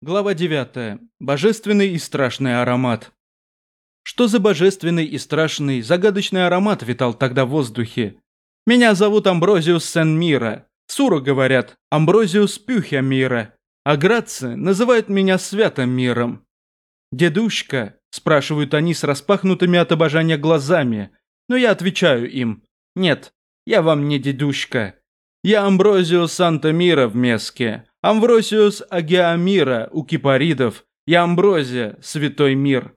Глава 9. Божественный и страшный аромат. Что за божественный и страшный, загадочный аромат витал тогда в воздухе? Меня зовут Амброзиус Сен-Мира. Суру говорят Амброзиус Пюхя Мира. А Грацы называют меня Святым Миром. «Дедушка?» – спрашивают они с распахнутыми от обожания глазами. Но я отвечаю им. «Нет, я вам не дедушка. Я Амброзиус Санта-Мира в Меске, Амвросиус Агиамира у кипаридов и Амброзия, святой мир.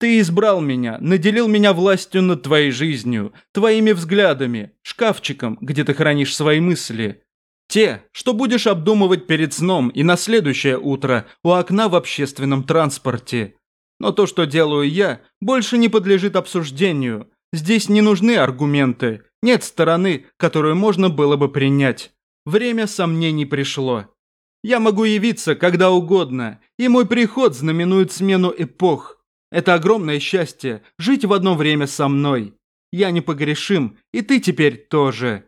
Ты избрал меня, наделил меня властью над твоей жизнью, твоими взглядами, шкафчиком, где ты хранишь свои мысли. Те, что будешь обдумывать перед сном и на следующее утро у окна в общественном транспорте. Но то, что делаю я, больше не подлежит обсуждению. Здесь не нужны аргументы, нет стороны, которую можно было бы принять. Время сомнений пришло. Я могу явиться когда угодно, и мой приход знаменует смену эпох. Это огромное счастье – жить в одно время со мной. Я непогрешим, и ты теперь тоже.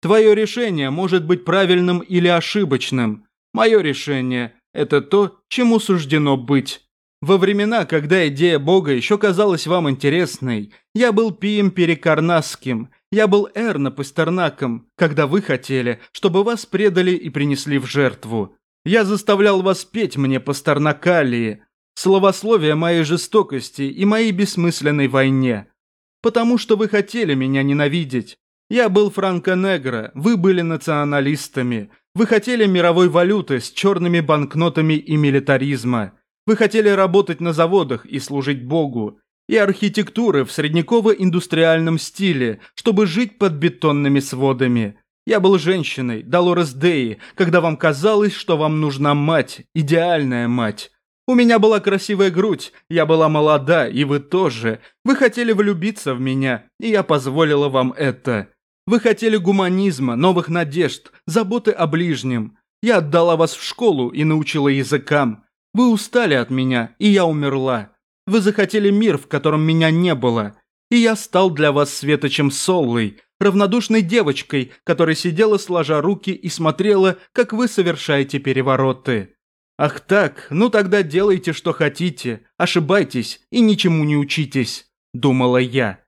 Твое решение может быть правильным или ошибочным. Мое решение – это то, чему суждено быть. Во времена, когда идея Бога еще казалась вам интересной, я был Пием Перекарнасским, я был Эрна Пастернаком, когда вы хотели, чтобы вас предали и принесли в жертву. Я заставлял вас петь мне Пастернакалии, словословие моей жестокости и моей бессмысленной войне. Потому что вы хотели меня ненавидеть. Я был франко-негро, вы были националистами. Вы хотели мировой валюты с черными банкнотами и милитаризма. Вы хотели работать на заводах и служить Богу и архитектуры в средневеково-индустриальном стиле, чтобы жить под бетонными сводами. Я был женщиной, Долорес Деи, когда вам казалось, что вам нужна мать, идеальная мать. У меня была красивая грудь, я была молода, и вы тоже. Вы хотели влюбиться в меня, и я позволила вам это. Вы хотели гуманизма, новых надежд, заботы о ближнем. Я отдала вас в школу и научила языкам. Вы устали от меня, и я умерла. Вы захотели мир, в котором меня не было, и я стал для вас светочем Соллой, равнодушной девочкой, которая сидела сложа руки и смотрела, как вы совершаете перевороты. Ах так, ну тогда делайте, что хотите, ошибайтесь и ничему не учитесь, думала я.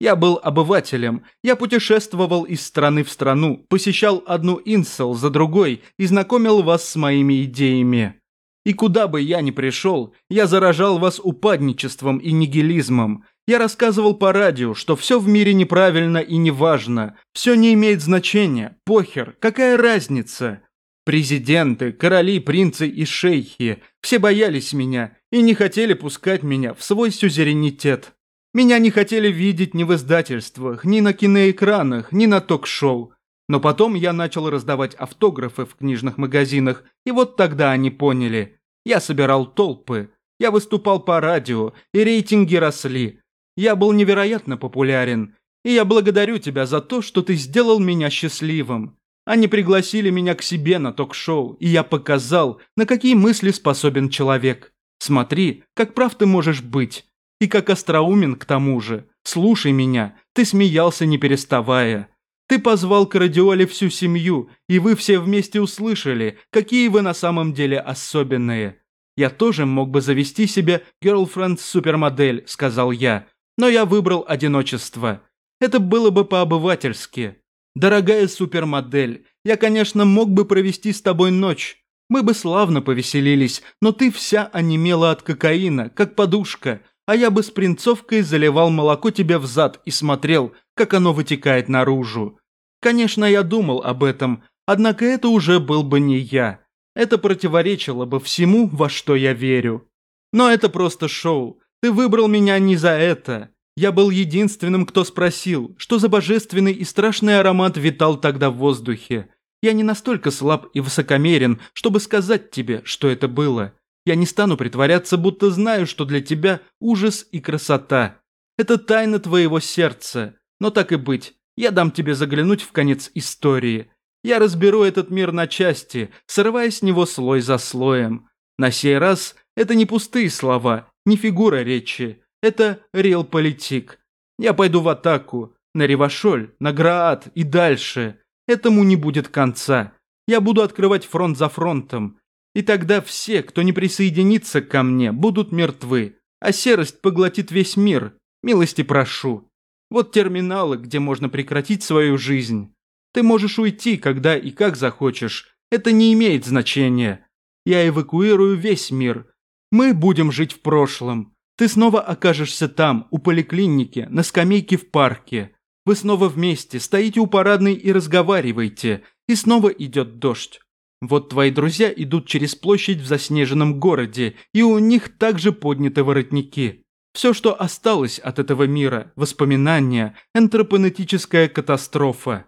Я был обывателем, я путешествовал из страны в страну, посещал одну инсел за другой и знакомил вас с моими идеями. И куда бы я ни пришел, я заражал вас упадничеством и нигилизмом. Я рассказывал по радио, что все в мире неправильно и неважно, все не имеет значения, похер, какая разница? Президенты, короли, принцы и шейхи все боялись меня и не хотели пускать меня в свой сюзеренитет. Меня не хотели видеть ни в издательствах, ни на киноэкранах, ни на ток-шоу. Но потом я начал раздавать автографы в книжных магазинах, и вот тогда они поняли. Я собирал толпы, я выступал по радио, и рейтинги росли. Я был невероятно популярен, и я благодарю тебя за то, что ты сделал меня счастливым. Они пригласили меня к себе на ток-шоу, и я показал, на какие мысли способен человек. Смотри, как прав ты можешь быть. И как остроумен к тому же. Слушай меня, ты смеялся не переставая. Ты позвал к радиоле всю семью, и вы все вместе услышали, какие вы на самом деле особенные. Я тоже мог бы завести себе girlfriend-супермодель, сказал я, но я выбрал одиночество. Это было бы по-обывательски. Дорогая супермодель, я, конечно, мог бы провести с тобой ночь. Мы бы славно повеселились, но ты вся онемела от кокаина, как подушка, а я бы с принцовкой заливал молоко тебе в зад и смотрел, как оно вытекает наружу. Конечно, я думал об этом, однако это уже был бы не я. Это противоречило бы всему, во что я верю. Но это просто шоу. Ты выбрал меня не за это. Я был единственным, кто спросил, что за божественный и страшный аромат витал тогда в воздухе. Я не настолько слаб и высокомерен, чтобы сказать тебе, что это было. Я не стану притворяться, будто знаю, что для тебя ужас и красота. Это тайна твоего сердца. Но так и быть, я дам тебе заглянуть в конец истории. Я разберу этот мир на части, срывая с него слой за слоем. На сей раз это не пустые слова, не фигура речи. Это реал-политик. Я пойду в атаку. На Ревашоль, на Граат и дальше. Этому не будет конца. Я буду открывать фронт за фронтом. И тогда все, кто не присоединится ко мне, будут мертвы, а серость поглотит весь мир. Милости прошу. Вот терминалы, где можно прекратить свою жизнь. Ты можешь уйти, когда и как захочешь. Это не имеет значения. Я эвакуирую весь мир. Мы будем жить в прошлом. Ты снова окажешься там, у поликлиники, на скамейке в парке. Вы снова вместе, стоите у парадной и разговариваете. И снова идет дождь. Вот твои друзья идут через площадь в заснеженном городе, и у них также подняты воротники. Все, что осталось от этого мира, воспоминания, энтропонетическая катастрофа.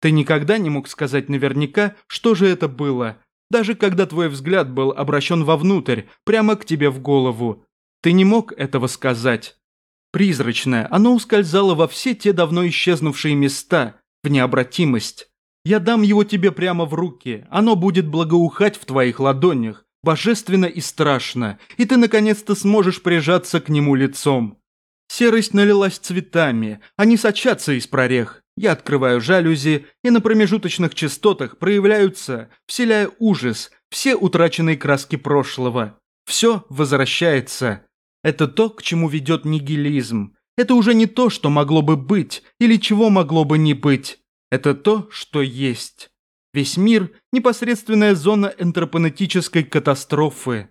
Ты никогда не мог сказать наверняка, что же это было, даже когда твой взгляд был обращен вовнутрь, прямо к тебе в голову. Ты не мог этого сказать. Призрачное, оно ускользало во все те давно исчезнувшие места, в необратимость. Я дам его тебе прямо в руки, оно будет благоухать в твоих ладонях, божественно и страшно, и ты наконец-то сможешь прижаться к нему лицом. Серость налилась цветами, они сочатся из прорех. Я открываю жалюзи, и на промежуточных частотах проявляются, вселяя ужас, все утраченные краски прошлого. Все возвращается. Это то, к чему ведет нигилизм. Это уже не то, что могло бы быть, или чего могло бы не быть. Это то, что есть. Весь мир – непосредственная зона энтропонетической катастрофы.